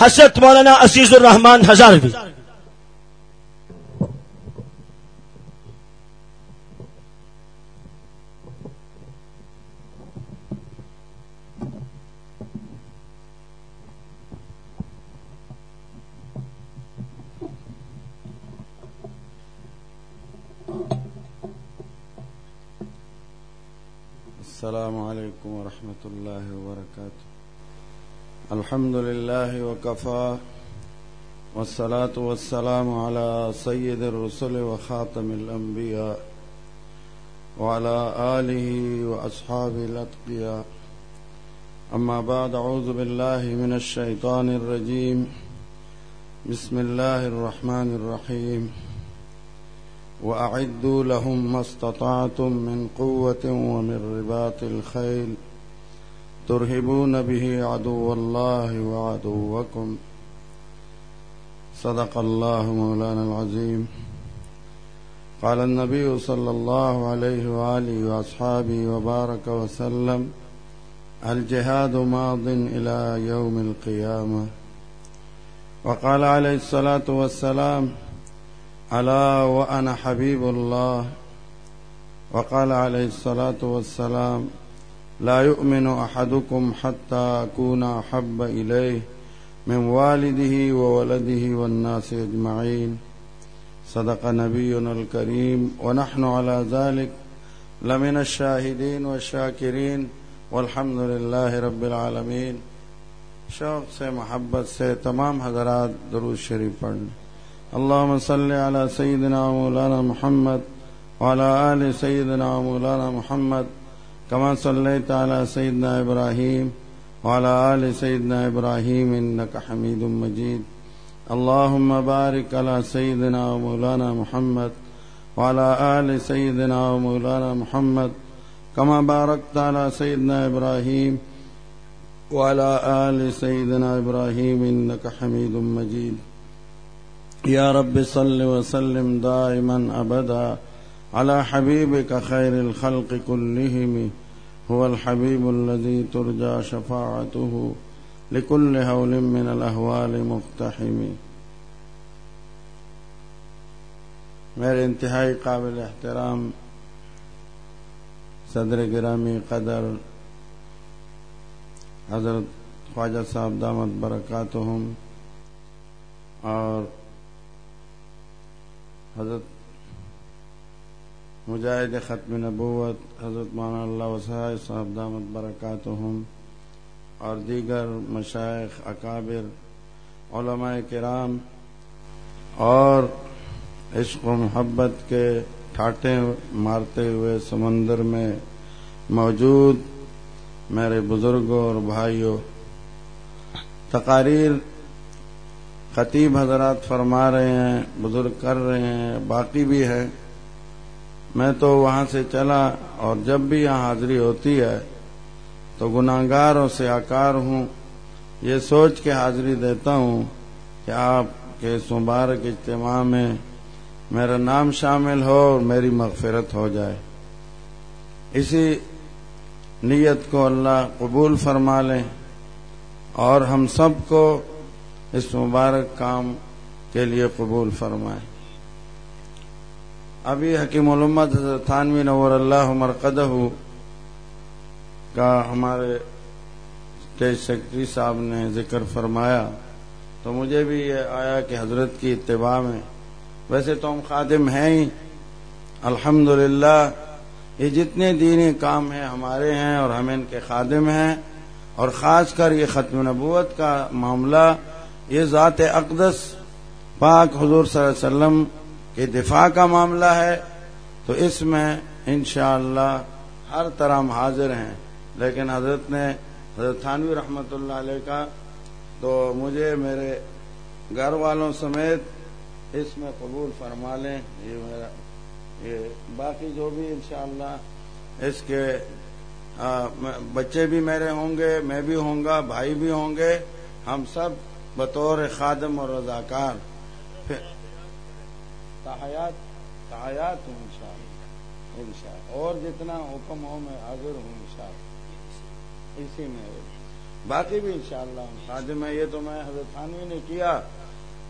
حسرت مولانا عزیز الرحمان ہزاروی السلام عليكم ورحمة الله وبركاته الحمد لله وكفى والصلاة والسلام على سيد الرسل وخاتم الأنبياء وعلى آله وأصحابه الأتقياء أما بعد أعوذ بالله من الشيطان الرجيم بسم الله الرحمن الرحيم وأعدوا لهم ما استطعتم من قوة ومن رباط الخيل. ترهبون به عدو الله وعدوكم. صدق الله مولانا العظيم. قال النبي صلى الله عليه وآله وأصحابه وبارك وسلم، الجهاد ماض إلى يوم القيامة. وقال عليه الصلاة والسلام، ألا وأنا حبيب الله. وقال عليه الصلاة والسلام لا يؤمن أحدكم حتى أكون أحب إليه من والده وولده والناس أجمعين. صدق نبينا الكريم. ونحن على ذلك لمن الشاهدين والشاكرين. والحمد لله رب العالمين. شوق سے محبت سے تمام حضرات درود شریف پڑھنے اللهم صل على سيدنا مولانا محمد وعلى آل سيدنا مولانا محمد كما صليت على سيدنا إبراهيم وعلى آل سيدنا إبراهيم إنك حميد مجيد. اللهم بارك على سيدنا مولانا محمد وعلى آل سيدنا مولانا محمد كما باركت على سيدنا إبراهيم وعلى آل سيدنا إبراهيم إنك حميد مجيد. يا رب صل وسلم دائما أبدا. على حبيبك خير الخلق كلهم. هو الحبيب الذي ترجى شفاعته لكل هول من الأهوال مقتحم. میرے انتہائی قابل احترام صدر گرامی قدر حضرت خواجہ صاحب دامت برکاتہم اور حضرت مجاہد ختم نبوت، حضرت مولانا اللہ وسائے صاحب دامت برکاتہم اور دیگر مشائق اکابر، علماء کرام اور عشق و محبت کے ٹھاٹے مارتے ہوئے سمندر میں موجود میرے بزرگوں اور بھائیوں، تقاریر خطیب حضرات فرما رہے ہیں، بزرگ کر رہے ہیں، باقی بھی ہے میں تو وہاں سے چلا اور جب بھی یہاں حاضری ہوتی ہے تو گناگاروں سے آکار ہوں۔ یہ سوچ کے حاضری دیتا ہوں کہ آپ کے اس مبارک اجتماع میں میرا نام شامل ہو اور میری مغفرت ہو جائے۔ اسی نیت کو اللہ قبول فرما لیں اور ہم سب کو اس مبارک کام کے لیے قبول فرمائے۔ ابھی حکیم علمت تھانوی نور اللہ مرقدہ کا ہمارے اسٹیج سیکرٹری صاحب نے ذکر فرمایا تو مجھے بھی یہ آیا کہ حضرت کی اتباع میں ویسے تو ہم خادم ہیں ہی۔ الحمد یہ جتنے دینی کام ہیں ہمارے ہیں اور ہم ان کے خادم ہیں اور خاص کر یہ ختم نبوت کا معاملہ، یہ ذات اقدس پاک حضور صلی اللہ علیہ وسلم کے دفاع کا معاملہ ہے، تو اس میں انشاءاللہ اللہ ہر طرح ہم حاضر ہیں۔ لیکن حضرت نے، حضرت تھانوی رحمۃ اللہ علیہ کا، تو مجھے میرے گھر والوں سمیت اس میں قبول فرما لیں۔ یہ میرا، یہ باقی جو بھی انشاءاللہ اس کے بچے بھی میرے ہوں گے، میں بھی ہوں گا، بھائی بھی ہوں گے، ہم سب بطور خادم اور رضاکار۔ تحیات تحیات ہوں انشاءاللہ انشاءاللہ۔ اور جتنا حکم ہو میں حاضر ہوں انشاءاللہ۔ اسی میں باقی بھی انشاءاللہ خادم ہے یہ تو میں حضرت خانوی نے کیا۔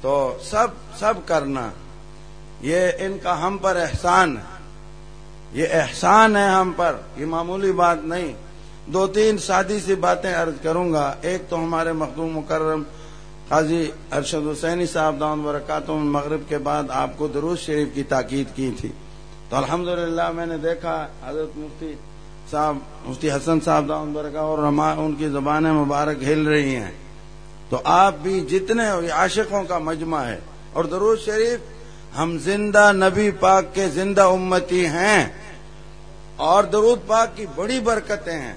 تو سب سب کرنا۔ یہ ان کا ہم پر احسان ہے۔ یہ احسان ہے ہم پر۔ یہ معمولی بات نہیں۔ دو تین سادی سی باتیں عرض کروں گا۔ ایک تو ہمارے مخدوم مکرم قاضی ارشد حسینی صاحب دان برکاتم مغرب کے بعد آپ کو دروز شریف کی تاکید کی تھی۔ تو الحمدللہ میں نے دیکھا حضرت مفتی صاحب، مفتی حسن صاحب دان برکا اور ان کی زبانیں مبارک ہل رہی ہیں۔ تو آپ بھی جتنے عاشقوں کا مجمع ہے اور دروز شریف، ہم زندہ نبی پاک کے زندہ امتی ہیں اور درود پاک کی بڑی برکتیں ہیں۔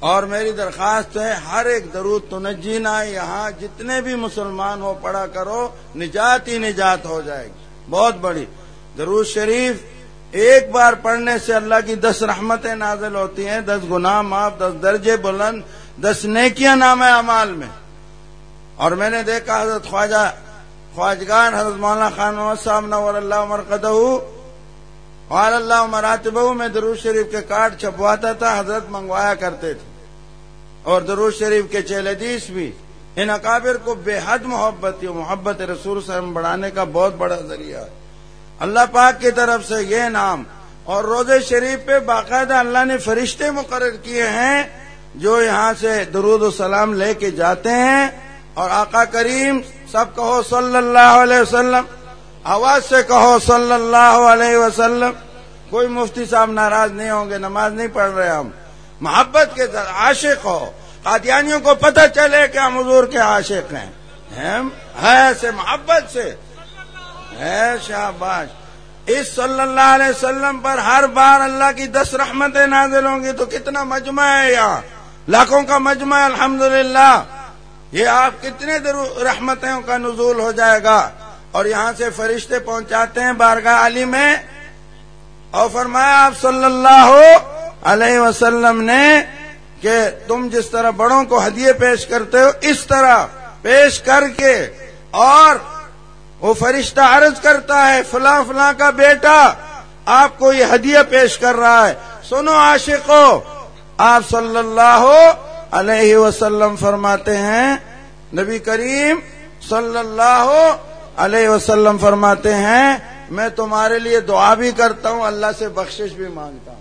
اور میری درخواست ہے، ہر ایک درود تو نجینا یہاں جتنے بھی مسلمان ہو پڑا کرو، نجات ہی نجات ہو جائے گی۔ بہت بڑی۔ درود شریف ایک بار پڑھنے سے اللہ کی دس رحمتیں نازل ہوتی ہیں، دس گناہ معاف، دس درجے بلند، دس نیکیاں نام امال میں۔ اور میں نے دیکھا حضرت خواجہ، خواجگان حضرت مولانا خان محمد صاحب نور اللہ مرکز اور اللہ مراتبہ میں دروز شریف کے کارڈ چھپواتا تھا، حضرت منگوایا کرتے تھے۔ اور دروز شریف کے چیلدیس بھی۔ ان اکابر کو بے حد محبت محبت رسول وسلم بڑھانے کا بہت بڑا ذریعہ ہے۔ اللہ پاک کی طرف سے یہ نام اور روز شریف پہ باقاعدہ اللہ نے فرشتے مقرر کیے ہیں جو یہاں سے درود و سلام لے کے جاتے ہیں۔ اور آقا کریم سب کہو صلی اللہ علیہ وسلم آواز سے کہو صلی اللہ علیہ وسلم، کوئی مفتی صاحب ناراض نہیں ہوں گے، نماز نہیں پڑھ رہے ہم۔ محبت کے عاشق ہو۔ قادیانیوں کو پتہ چلے کہ ہم حضور کے عاشق ہیں۔ ہے ایسے محبت سے۔ ہے اس صلی اللہ علیہ وسلم پر ہر بار اللہ کی دس رحمتیں نازل ہوں گی تو کتنا مجمع ہے یہاں۔ لاکھوں کا مجمع، الحمدللہ۔ یہ آپ کتنے رحمتوں کا نزول ہو جائے گا۔ اور یہاں سے فرشتے پہنچاتے ہیں بارگاہ علی میں اور فرمایا آپ صلی اللہ علیہ وسلم نے کہ تم جس طرح بڑوں کو ہدیے پیش کرتے ہو اس طرح پیش کر کے اور وہ فرشتہ عرض کرتا ہے فلاں فلاں کا بیٹا آپ کو یہ ہدیہ پیش کر رہا ہے سنو عاشقو، آپ صلی اللہ علیہ وسلم فرماتے ہیں، نبی کریم صلی اللہ علیہ وسلم فرماتے ہیں، میں تمہارے لیے دعا بھی کرتا ہوں، اللہ سے بخشش بھی مانگتا ہوں۔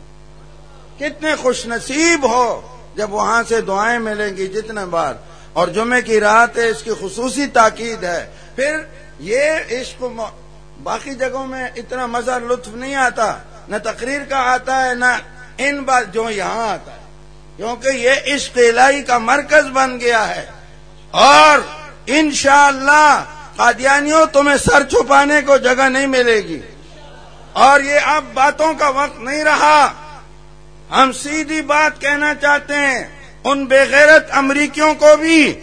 کتنے خوش نصیب ہو جب وہاں سے دعائیں ملیں گی جتنے بار۔ اور جمعے کی رات ہے، اس کی خصوصی تاکید ہے۔ پھر یہ عشق باقی جگہوں میں اتنا مزہ لطف نہیں آتا۔ نہ تقریر کا آتا ہے، نہ ان بات جو یہاں آتا ہے۔ کیونکہ یہ عشق الہی کا مرکز بن گیا ہے۔ اور انشاءاللہ اللہ قادیانیوں تمہیں سر چھپانے کو جگہ نہیں ملے گی۔ اور یہ اب باتوں کا وقت نہیں رہا۔ ہم سیدھی بات کہنا چاہتے ہیں، ان بے غیرت امریکیوں کو بھی،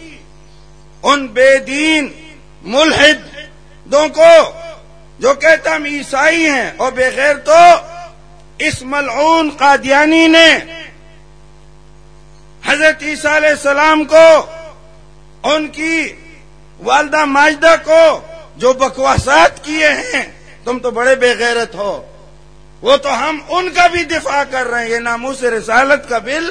ان بے دین ملحدوں کو جو کہتا ہم عیسائی ہیں اور بغیر تو اس ملعون قادیانی نے حضرت عیسیٰ علیہ السلام کو ان کی والدہ ماجدہ کو جو بکواسات کیے ہیں، تم تو بڑے بے غیرت ہو۔ وہ تو ہم ان کا بھی دفاع کر رہے ہیں، یہ ناموس رسالت کا بل،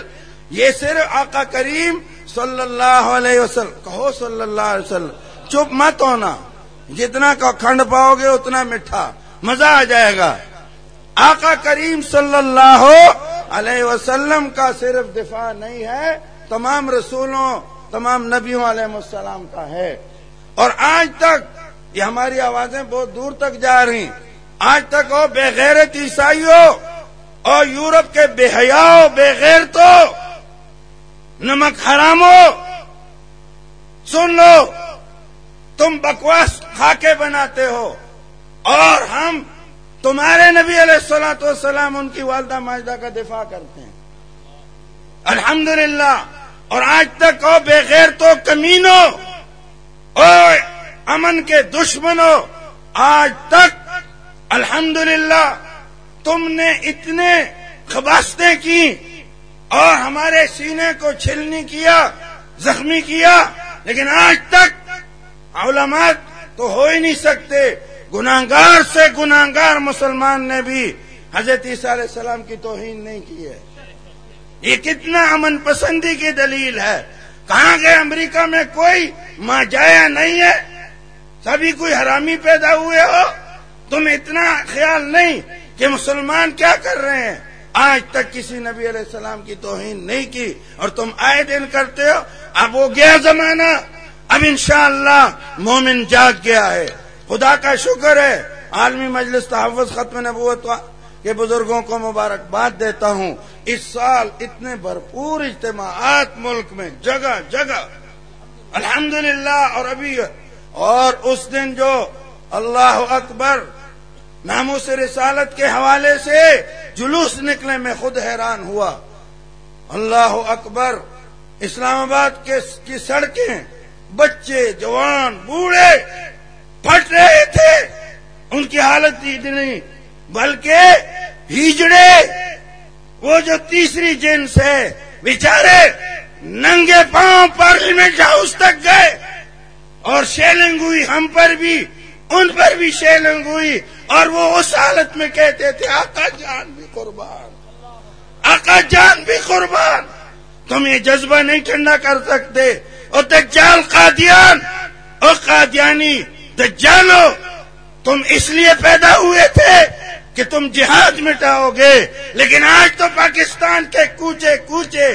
یہ صرف آقا کریم صلی اللہ علیہ وسلم، کہو صلی اللہ علیہ وسلم، چپ مت ہونا۔ جتنا کا کھنڈ پاؤ گے، اتنا میٹھا۔ مزہ آ جائے گا۔ آقا کریم صلی اللہ علیہ وسلم کا صرف دفاع نہیں ہے، تمام رسولوں، تمام نبیوں علیہ السلام کا ہے۔ اور آج تک یہ ہماری آوازیں بہت دور تک جا رہی آج تک وہ بے غیرت اور یورپ کے بے حیا بے غیر تو نمک حرام ہو سن لو تم بکواس خاکے بناتے ہو۔ اور ہم تمہارے نبی علیہ السلاۃ والسلام، ان کی والدہ ماجدہ کا دفاع کرتے ہیں۔ الحمدللہ۔ اور آج تک وہ بے غیر تو کمینوں امن کے دشمنوں، آج تک الحمدللہ تم نے اتنے خباستیں کی اور ہمارے سینے کو چھلنی کیا، زخمی کیا، لیکن آج تک علماء تو ہو ہی نہیں سکتے۔ گناگار سے گناگار مسلمان نے بھی حضرت عیسیٰ علیہ السلام کی توہین نہیں کی ہے۔ یہ کتنا امن پسندی کی دلیل ہے۔ کہاں گئے امریکہ میں کوئی ماں جایا نہیں ہے؟ سبھی کوئی حرامی پیدا ہوئے ہو؟ تم اتنا خیال نہیں کہ مسلمان کیا کر رہے ہیں؟ آج تک کسی نبی علیہ السلام کی توہین نہیں کی اور تم آئے دن کرتے ہو؟ اب وہ گیا زمانہ۔ اب انشاءاللہ مومن جاگ گیا ہے۔ خدا کا شکر ہے۔ عالمی مجلس تحفظ ختم نبوت کے بزرگوں کو مبارکباد دیتا ہوں۔ اس سال اتنے بھرپور اجتماعات ملک میں، جگہ جگہ۔ الحمدللہ، اور ابھی، اور اس دن جو اللہ اکبر ناموں سے رسالت کے حوالے سے جلوس نکلے میں خود حیران ہوا۔ اللہ اکبر اسلام آباد کی سڑکیں، بچے، جوان، بوڑھے پھٹ رہے تھے۔ ان کی حالت نہیں بلکہ ہیجڑے وہ جو تیسری جنس ہے، بیچارے ننگے پاؤں پارلیمنٹ ہاؤس تک گئے۔ اور شیلنگ ہوئی ہم پر بھی، ان پر بھی شیلنگ ہوئی۔ اور وہ اس حالت میں کہتے تھے، آقا جان بھی قربان۔ آقا جان بھی قربان۔ تم یہ جذبہ نہیں ٹھنڈا کر سکتے۔ اور دجال قادیان اور قادیانی، دجالو، تم اس لیے پیدا ہوئے تھے کہ تم جہاد مٹاؤ گے۔ لیکن آج تو پاکستان کے کوچے کوچے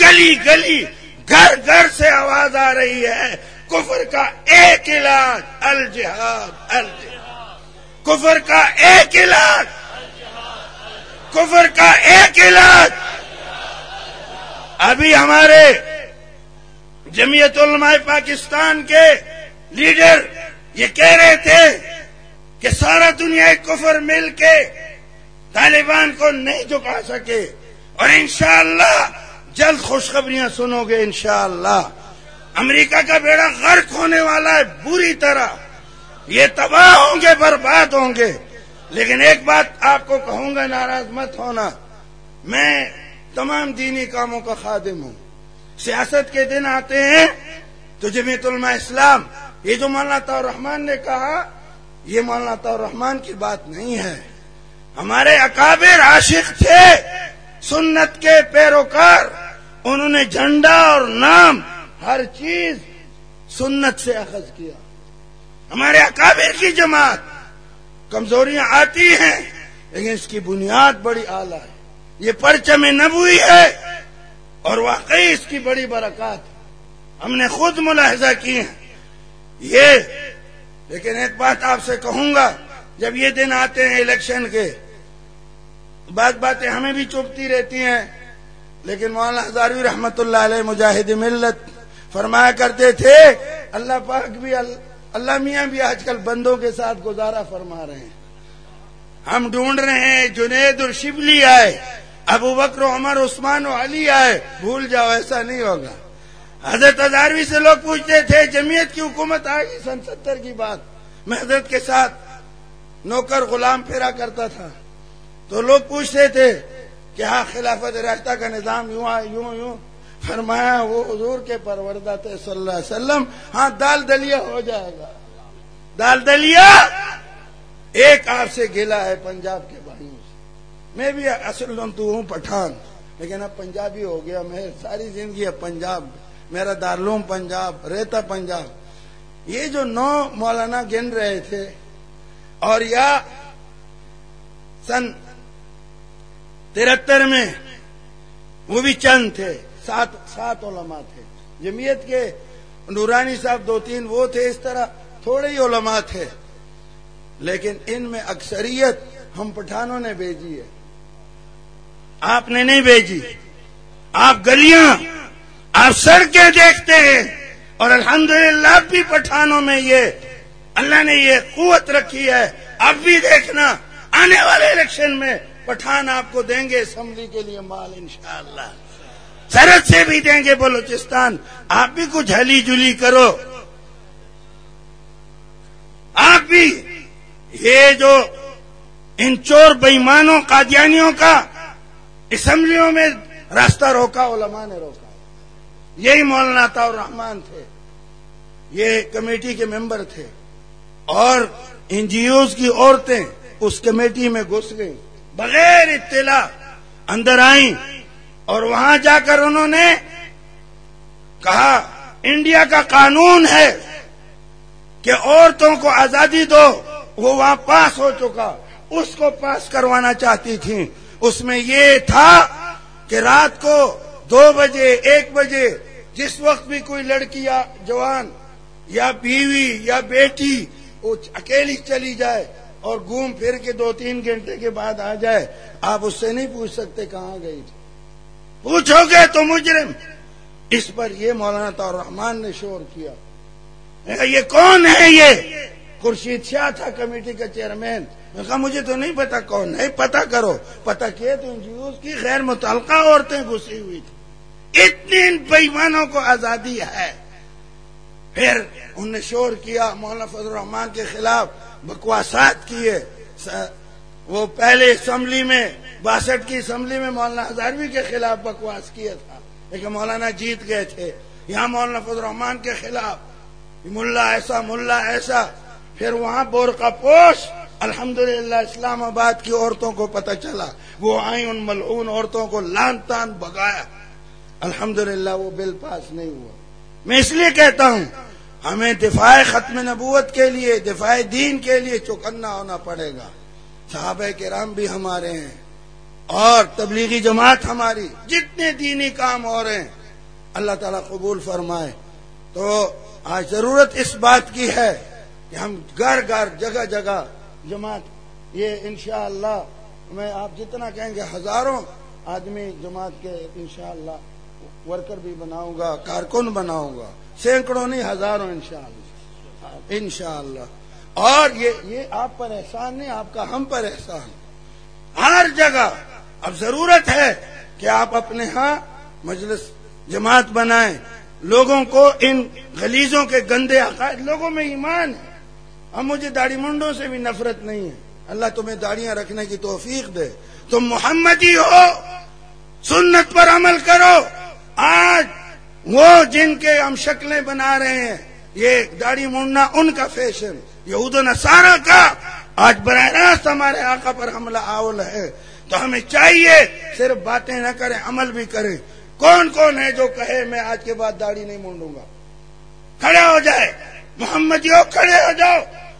گلی گلی گھر گھر سے آواز آ رہی ہے۔ کفر کا ایک علاج الجہاد الجہاد۔ کفر کا ایک علاج، کفر کا ایک علاج۔ ابھی ہمارے جمعیت علماء پاکستان کے لیڈر یہ کہہ رہے تھے کہ سارا دنیا کفر مل کے طالبان کو نہیں جھکا سکے۔ اور انشاءاللہ جلد خوشخبریاں سنو گے انشاءاللہ۔ امریکہ کا بیڑا غرق ہونے والا ہے بری طرح۔ یہ تباہ ہوں گے، برباد ہوں گے۔ لیکن ایک بات آپ کو کہوں گا، ناراض مت ہونا۔ میں تمام دینی کاموں کا خادم ہوں۔ سیاست کے دن آتے ہیں تو جمیت علماء اسلام یہ جو مولانا رحمان نے کہا یہ مولانا رحمان کی بات نہیں ہے۔ ہمارے اکابر عاشق تھے۔ سنت کے پیروکار۔ انہوں نے جھنڈا اور نام ہر چیز سنت سے اخذ کیا۔ ہمارے اکابر کی جماعت کمزوریاں آتی ہیں، لیکن اس کی بنیاد بڑی اعلی ہے۔ یہ پرچم نبوی ہے اور واقعی اس کی بڑی برکات ہم نے خود ملاحظہ کی ہیں۔ یہ لیکن ایک بات آپ سے کہوں گا، جب یہ دن آتے ہیں الیکشن کے بات باتیں ہمیں بھی چپتی رہتی ہیں، لیکن مولانا ہزاروی رحمت اللہ علیہ مجاہد ملت فرمایا کرتے تھے، اللہ پاک بھی، اللہ میاں بھی آج کل بندوں کے ساتھ گزارا فرما رہے ہیں۔ ہم ڈھونڈ رہے ہیں، جنید اور شبلی آئے، ابو بکر عمر، عثمان و علی آئے، بھول جاؤ، ایسا نہیں ہوگا۔ حضرت ہزاروی سے لوگ پوچھتے تھے، جمعیت کی حکومت آئے گی سن ستر کی بات۔ میں حضرت کے ساتھ نوکر غلام پھیرا کرتا تھا۔ تو لوگ پوچھتے تھے کہ ہاں خلافت راستہ کا نظام یوں یوں یوں۔ فرمایا، وہ حضور کے پروردہ تھے صلی اللہ علیہ وسلم۔ ہاں دال دلیا ہو جائے گا۔ دال دلیا؟ ایک آپ سے گلا ہے پنجاب کے بھائیوں سے۔ میں بھی اصل تو ہوں پٹھان۔ لیکن اب پنجابی ہو گیا، میں ساری زندگی اب پنجاب میں۔ میرا دارلوم پنجاب رہتا پنجاب، یہ جو نو مولانا گن رہے تھے، اور یا سن ترہتر میں وہ بھی چند تھے، سات سات علماء تھے۔ جمعیت کے نورانی صاحب دو تین وہ تھے، اس طرح تھوڑے ہی علماء تھے۔ لیکن ان میں اکثریت ہم پٹھانوں نے بھیجی ہے۔ آپ نے نہیں بھیجی۔ آپ گلیاں آپ سڑکیں دیکھتے ہیں اور الحمدللہ بھی پٹھانوں میں یہ اللہ نے یہ قوت رکھی ہے اب بھی دیکھنا، آنے والے الیکشن میں پٹھان آپ کو دیں گے اسمبلی کے لیے مال انشاءاللہ۔ سرحد سے بھی دیں گے بلوچستان۔ آپ بھی کچھ ہلی جلی کرو۔ آپ بھی یہ جو ان چور بےمانوں قادیانیوں کا اسمبلیوں میں راستہ روکا، علماء نے روکا۔ یہی مولانا اور رحمان تھے۔ یہ کمیٹی کے ممبر تھے۔ اور این جی اوز کی عورتیں اس کمیٹی میں گھس گئیں۔ بغیر اطلاع اندر آئیں اور وہاں جا کر انہوں نے کہا، انڈیا کا قانون ہے کہ عورتوں کو آزادی دو، وہ وہاں پاس ہو چکا۔ اس کو پاس کروانا چاہتی تھی اس میں یہ تھا کہ رات کو دو بجے، ایک بجے جس وقت بھی کوئی لڑکی یا جوان یا بیوی یا بیٹی وہ اکیلی چلی جائے اور گھوم پھر کے دو تین گھنٹے کے بعد آ جائے، آپ اس سے نہیں پوچھ سکتے کہاں گئی تھی۔ پوچھو گے تو مجرم۔ اس پر یہ مولانا طور رحمان نے شور کیا۔ یہ کون ہے یہ؟ خورشید شاہ تھا کمیٹی کا چیئرمین۔ میں کہا، مجھے تو نہیں پتا کون ہے پتا کرو۔ پتا کیا تو ان کی غیر متعلقہ عورتیں گھسی ہوئی تھی اتنی بےمانوں کو آزادی ہے۔ پھر انہوں نے شور کیا، مولانا فضل الرحمان کے خلاف بکواسات کیے۔ وہ پہلے اسمبلی میں، باسٹھ کی اسمبلی میں مولانا ہزاروی کے خلاف بکواس کیا تھا۔ لیکن مولانا جیت گئے تھے۔ یہاں مولانا فضل الرحمان کے خلاف، ملا ایسا ملا ایسا۔ پھر وہاں بورقا پوش۔ الحمدللہ اسلام آباد کی عورتوں کو پتہ چلا۔ وہ آئی ان ملعون عورتوں کو لان تان بگایا الحمدللہ وہ بل پاس نہیں ہوا۔ میں اس لیے کہتا ہوں، ہمیں دفاع ختم نبوت کے لیے، دفاع دین کے لیے چوکنا ہونا پڑے گا۔ صحابہ کرام بھی ہمارے ہیں اور تبلیغی جماعت ہماری، جتنے دینی کام ہو رہے ہیں، اللہ تعالیٰ قبول فرمائے۔ تو آج ضرورت اس بات کی ہے کہ ہم گھر گھر، جگہ جگہ جماعت، یہ انشاءاللہ میں آپ جتنا کہیں گے ہزاروں آدمی جماعت کے انشاءاللہ ورکر بھی بناؤں گا، کارکن بناؤں گا۔ سینکڑوں نہیں، ہزاروں، انشاءاللہ۔ انشاءاللہ۔ اور یہ یہ آپ پر احسان نہیں، آپ کا ہم پر احسان۔ ہر جگہ۔ اب ضرورت ہے کہ آپ اپنے ہاں مجلس، جماعت بنائیں۔ لوگوں کو ان غلیزوں کے گندے عقائد، لوگوں میں ایمان ہے۔ اب مجھے داڑھی منڈوں سے بھی نفرت نہیں ہے۔ اللہ تمہیں داڑیاں رکھنے کی توفیق دے۔ تم محمدی ہو، سنت پر عمل کرو۔ آج وہ جن کے ہم شکلیں بنا رہے ہیں، یہ داڑھی مونڈنا ان کا فیشن، یہود و نصارہ کا۔ آج براہ راست ہمارے آقا پر حملہ آول ہے۔ تو ہمیں چاہیے صرف باتیں نہ کریں، عمل بھی کریں۔ کون کون ہے جو کہے، میں آج کے بعد داڑھی نہیں مونڈوں گا۔ کھڑے ہو جائے۔ محمدیوں کھڑے ہو جاؤ۔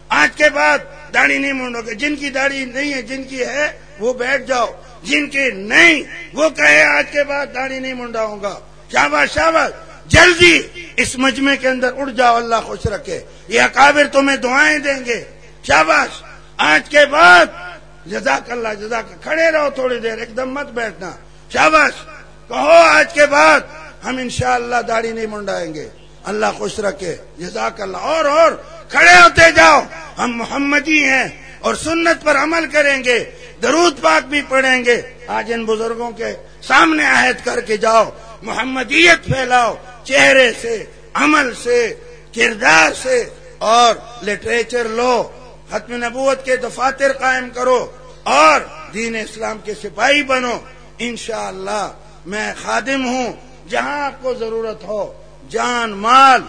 آج کے بعد داڑھی نہیں مونڈو گے۔ جن کی داڑھی نہیں ہے، جن کی ہے، وہ بیٹھ جاؤ۔ جن کی نہیں، وہ کہے، آج کے بعد داڑھی نہیں منڈاؤں گا۔ شاباش شاباش، جلدی، اس مجمے کے اندر اڑ جاؤ، اللہ خوش رکھے۔ یہ اکابر تمہیں دعائیں دیں گے۔ شاباش، آج کے بعد جزاک اللہ، جزاک کھڑے رہو تھوڑی دیر، ایک دم مت بیٹھنا۔ شاباش، کہو آج کے بعد ہم انشاءاللہ اللہ داڑھی نہیں منڈائیں گے۔ اللہ خوش رکھے۔ جزاک اللہ۔ اور اور، کھڑے ہوتے جاؤ۔ ہم محمدی ہیں اور سنت پر عمل کریں گے۔ درود پاک بھی پڑھیں گے۔ آج ان بزرگوں کے سامنے عہد کر کے جاؤ۔ محمدیت پھیلاؤ، چہرے سے، عمل سے، کردار سے، اور لٹریچر لو، ختم نبوت کے دفاتر قائم کرو، اور دین اسلام کے سپاہی بنو۔ انشاءاللہ میں خادم ہوں، جہاں آپ کو ضرورت ہو، جان، مال،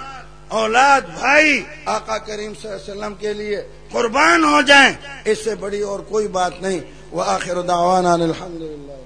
اولاد، بھائی، آقا کریم صلی اللہ علیہ وسلم کے لیے قربان ہو جائیں، اس سے بڑی اور کوئی بات نہیں۔ وہ آخر دعوانا الحمد للہ